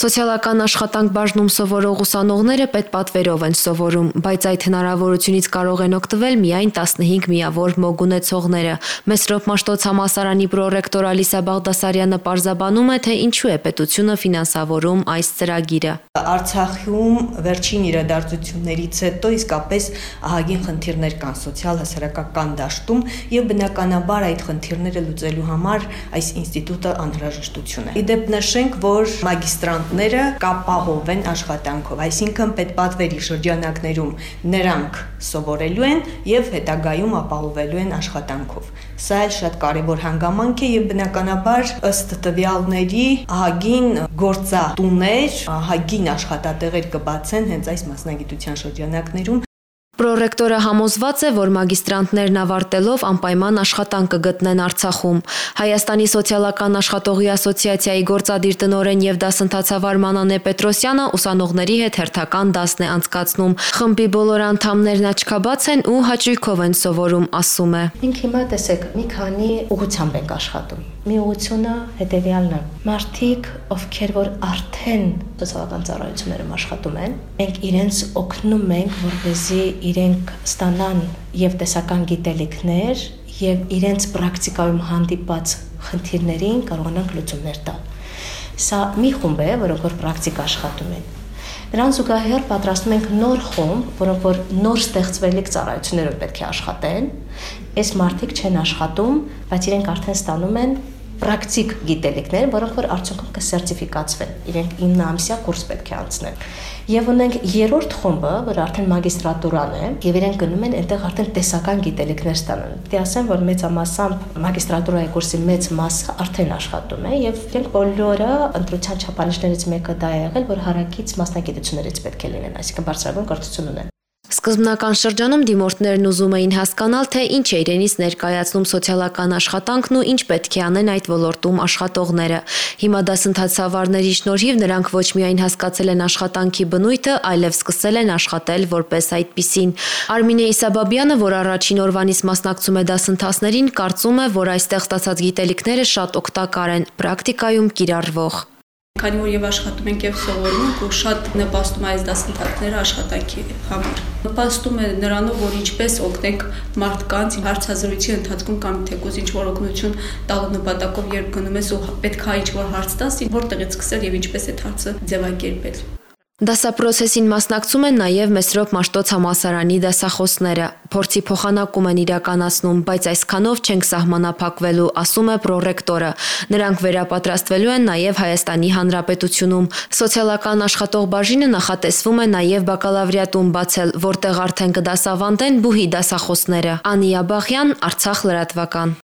Սոցիալական աշխատանք բաժնում սովորող ուսանողները պետպատվերով են սովորում, բայց այդ հնարավորությունից կարող են օգտվել միայն 15 միավոր մոգ ունեցողները։ Մեսրոպ Մաշտոց համասարանի պրոռեկտոր Ալիսա Բաղդասարյանը պարզաբանում է, թե ինչու է պետությունը ֆինանսավորում այս ծրագիրը։ Արցախում վերջին իրադարձություններից հետո իսկապես ահագին խնդիրներ կան սոցիալ հասարակական դաշտում եւ բնականաբար այդ խնդիրները լուծելու համար այս ինստիտուտը անհրաժեշտություն է։ Իդեպ նշենք, որ մագիստրանտ ստուդենտները կապահովեն աշխատանքով, այսինքն պետպատվերի շրջանակներում նրանք սովորելու են եւ հետագայում ապահովելու են աշխատանքով։ Սա էլ շատ կարևոր հանգամանք է եւ բնականաբար ըստ տվյալների ահագին գործատուներ, ահագին աշխատատեղեր կբացեն հենց այս մասնագիտության շրջանակներում Պրոռեկտորը համոզված է, որ մագիստրանտներն ավարտելով անպայման աշխատանք կգտնեն Արցախում։ Հայաստանի սոցիալական աշխատողի ասոցիացիայի գործադիր տնօրեն եւ դասընթացավար Մանանե Պետրոսյանը ուսանողների հետ հերթական դասն է անցկացնում։ Խմբի բոլոր անդամներն աչքաբաց են ու հաճույքով են սովորում, ասում է։ Մենք հիմա տեսեք, մի քանի ուղությամբ ենք աշխատում։ Մի ուղությունը հետեւյալն է։ Մարդիկ, ովքեր որ արդեն սոցիալական ծառայություններում աշխատում են, մենք իրենց օգնում ենք, որպեսզի իրենք ստանան եւ տեսական գիտելիքներ եւ իրենց պրակտիկայում հանդիպած խնդիրներին կարողանանք լուծումներ տալ։ Սա մի խումբ է, որոնք որ պրակտիկ աշխատում են։ Նրան զուգահեռ պատրաստում ենք նոր խումբ, որոնք որ նոր ստեղծվելիք ծառայություններով պետք է աշխատեն։ Այս մարդիկ չեն աշխատում, բայց իրենք արդեն ստանում են պրակտիկ գիտելիքներ, որոնք որ արդյունքում կսերտիֆիկացվեն։ Իրենք 9 ամսյա կուրս պետք է անցնեն։ Եվ ունենք երրորդ խումբը, որ արդեն մագիստրատուրան է, եւ իրենք գնում են այնտեղ արդեն տեսական գիտելիքներ ստանան։ Դե ասեմ, որ մեծամասամբ մագիստրատուրայի կուրսի մեծ մասը արդեն աշխատում է եւ իրենք բոլորը ընտրության չափանիշներից մեկը դա է եղել, որ հարակից մասնագիտություններից պետք է լինեն, այսինքն բարձրագույն կրթություն ունեն։ Սկզբնական շրջանում դիմորդներն ուզում էին հասկանալ, թե ինչ է իրենից ներկայացնում սոցիալական աշխատանքն ու ինչ պետք է անեն այդ ոլորտում աշխատողները։ Հիմա դասընթացավարների շնորհիվ նրանք ոչ միայն հասկացել են աշխատանքի բնույթը, այլև սկսել են աշխատել որպես այդպիսին։ Արմինե Իսաբաբյանը, որ առաջին օրվանից մասնակցում է դասընթացներին, կարծում է, որ այստեղ ստացած գիտելիքները շատ օգտակար են, պրակտիկայում կիրառվող քանի որ եւ աշխատում ենք եւ սովորում ենք ու շատ նպաստում այս դասընթացները աշխատանքի համար։ Նպաստում է նրանով, որ ինչպես օգնենք մարդկանց հարցազրույցի ընթացքում կամ թեկուզ ինչ որ օգնություն տալու նպատակով երբ գնում ես ու պետք է ինչ որ հարց տաս, որտեղից սկսել եւ ինչպես այդ հարցը ձևակերպել։ Դասապրոցեսին մասնակցում են նաև Մեսրոպ Մաշտոց համասարանի դասախոսները։ Փորձի փոխանակում են իրականացնում, բայց այսքանով չենք սահմանափակվելու, ասում է պրոռեկտորը։ Նրանք վերապատրաստվելու են նաև Հայաստանի Հանրապետությունում։ Սոցիալական աշխատող բաժինը նախատեսվում է նաև բակալավրիատում բացել, որտեղ արդեն կդասավանդեն բուհի դասախոսները։ Անիա Բաղյան, Արցախ լրատվական։